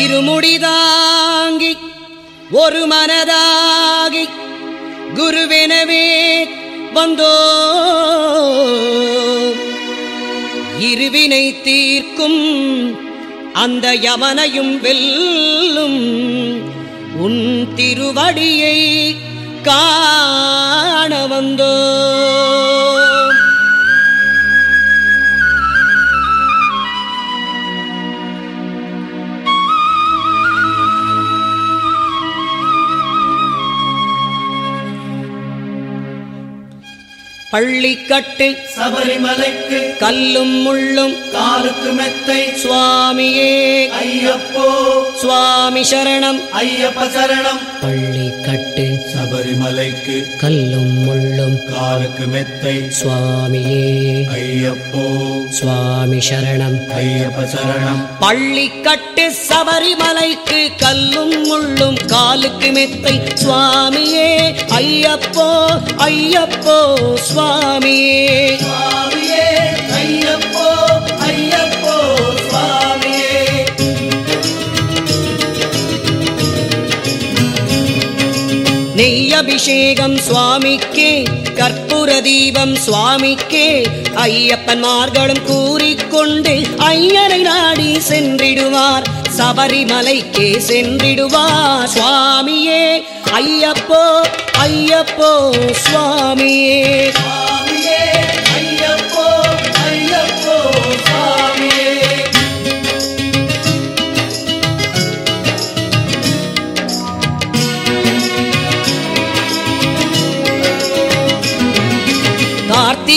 இருமுடிதாங்கி ஒரு மனதாகி குருவெனவே வந்தோ. இருவினை தீர்க்கும் அந்த யமனையும் வெல்லும் உன் திருவடியை காண வந்தோ. பள்ளிக்கட்டு சபரிமலைக்கு கல்லும் முள்ளும் காலுக்கு மெத்தை சுவாமியே ஐயப்போ சுவாமி சரணம் ஐயப்ப சரணம். பள்ளிக்கட்டு. சபரிமலைக்கு கல்லும் முள்ளும் காலுக்கு மெத்தை. சுவாமியே. ஐயப்போ. சுவாமி சரணம். ஐயப்ப சரணம். பள்ளிக்கட்டு சபரிமலைக்கு கல்லும் முள்ளும் காலுக்கு மெத்தை. சுவாமியே ஐயப்போ ஐயப்போ சுவாமியே. சுவாமியே ஐயப்போ. நெய் அபிஷேகம் சுவாமிக்கே கற்பூர தீபம் சுவாமிக்கே. ஐயப்பன்மார்களும் கூறிக்கொண்டு ஐயனை நாடி சென்றிடுவார். சபரிமலைக்கே சென்றிடுவார். சுவாமியே ஐயப்போ ஐயப்போ சுவாமியே சுவாமியே.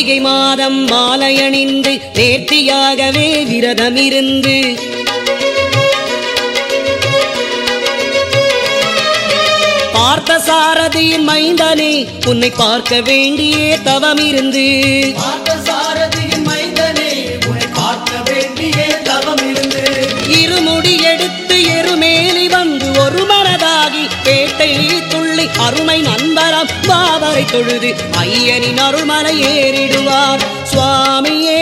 கார்த்திகை மாதம் மாலையணிந்து நேர்த்தியாகவே விரதமிருந்து. பார்த்த சாரதியின் மைந்தனே உன்னை பார்க்க வேண்டியே தவமிருந்து. பார்த்த சாரதியின் மைந்தனே உன்னை பார்க்க வேண்டியே தவம் இருந்து இருமுடி எடுத்து எருமேலி வந்து ஒரு மனதாகி பேட்டை துள்ளி அருமை நண்பராம் பாவரை தொழுது ஐயனின் அருள்மலை ஏறிடுவார். சுவாமியே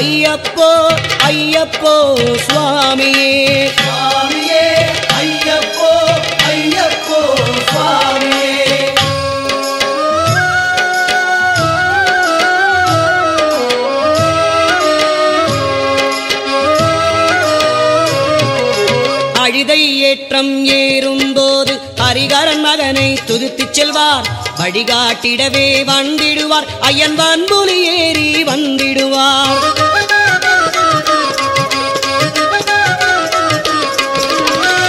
ஐயப்போ ஐயப்போ சுவாமியே. சுவாமியே ஐயப்போ ஐயப்போ சுவாமியே. அழிதை ஏற்றம் மகனை துதித்துச் செல்வார். வழிகாட்டிடவே வந்திடுவார். ஐயன் வான்புலி ஏறி வந்திடுவார்.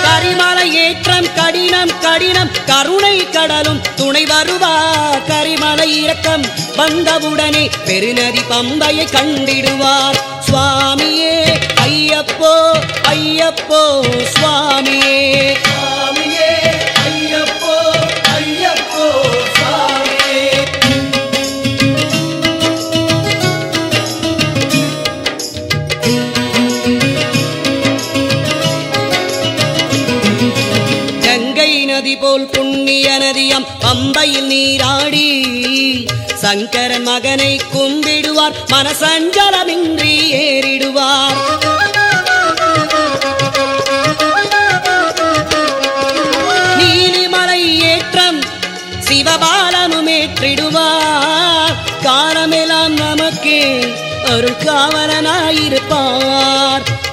கரிமலை ஏற்றம் கடினம் கடினம் கருணை கடலும் துணை வருவார் கரிமலை இறக்கம் வந்தவுடனே பெருநதி பம்பையை கண்டிடுவார். சுவாமியே ஐயப்போ ஐயப்போ சுவாமியே. நதி போல் புண்ணிய நதியம் பம்பையில் நீராடி. சங்கரன் மகனை கும்பிடுவார் மனசஞ்சலமின்றி ஏறிடுவார். காவலனாயிருப்பார்.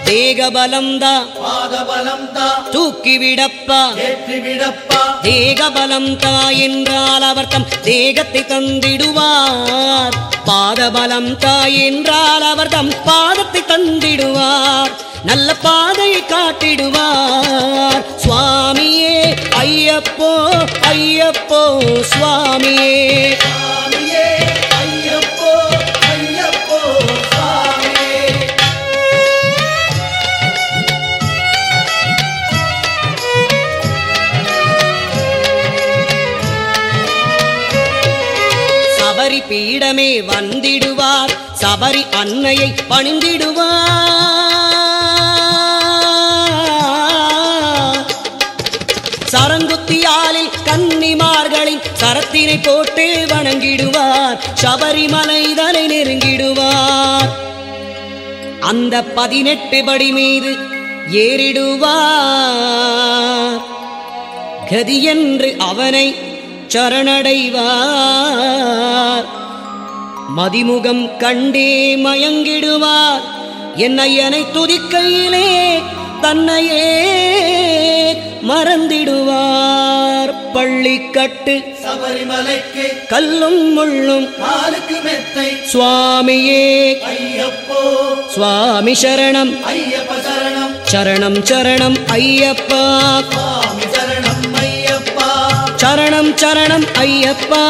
தேக பலம்தா பாதபலம் தா தூக்கிவிடப்பா. ஏற்றி விடப்பா தேக பலம் தா என்றால் அவர் தம் தேகத்தை தந்திடுவார். பாத பலம் தா என்றால் அவர் தம் பாதத்தை தந்திடுவார். நல்ல பாதையை காட்டிடுவார். சுவாமியே ஐயப்போ ஐயப்போ சுவாமியே. பீடமே வந்திடுவார். சபரி அன்னையை பணிந்திடுவார். சரங்குத்தியாலில் கன்னிமார்களின் சரத்தினை போட்டு வணங்கிடுவார். சபரிமலைதனை நெருங்கிடுவார். அந்த பதினெட்டு படி மீது ஏறிடுவார். கதியென்று அவனை சரணடைவார். மதிமுகம் கண்டே மயங்கிடுவார். என்னையனை துதிக்கையிலே தன்னையே மறந்திடுவார். பள்ளிக்கட்டு சபரிமலைக்கு கல்லும் முள்ளும் மெத்தை சுவாமியே. ஐயப்போ. சுவாமி சரணம். ஐயப்ப சரணம். சரணம் சரணம் ஐயப்பா. சரணம் சரணம் ஐயப்பா